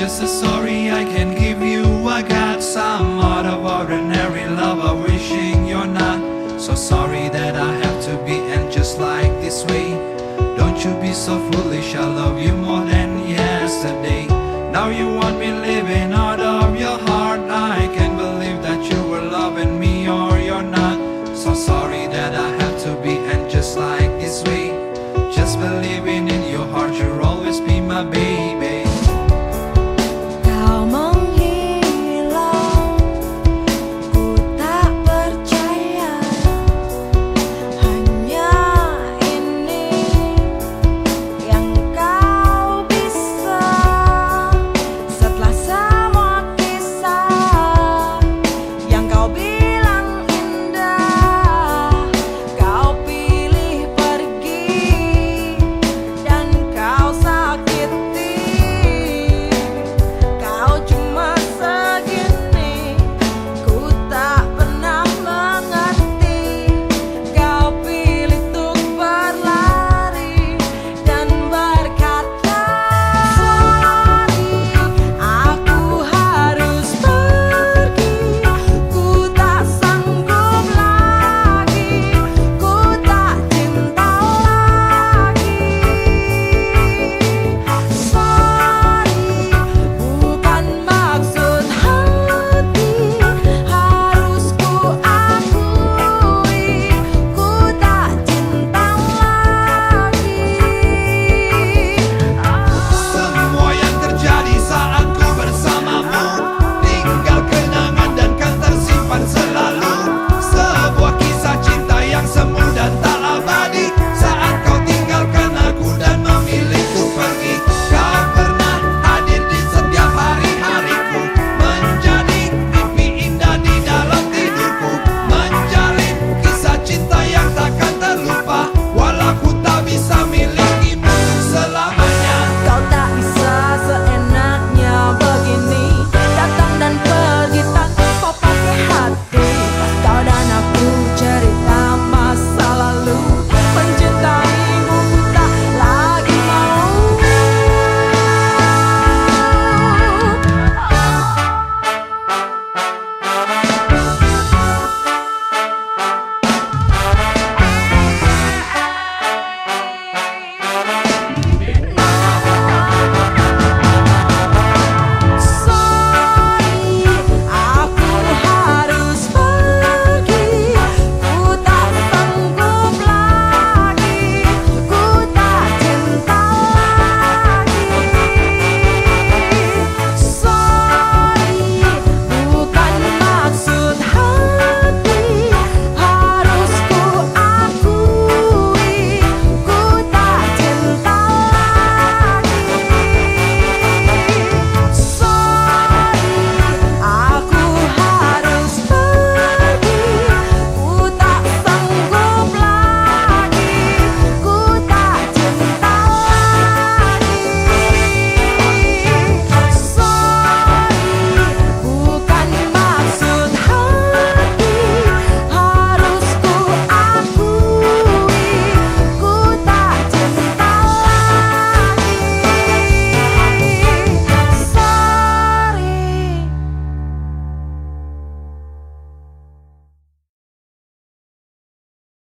Just a story I can give you. I got some out of ordinary lover wishing you're not. So sorry that I have to be and just like this way. Don't you be so foolish, I love you more than yesterday. Now you want me living on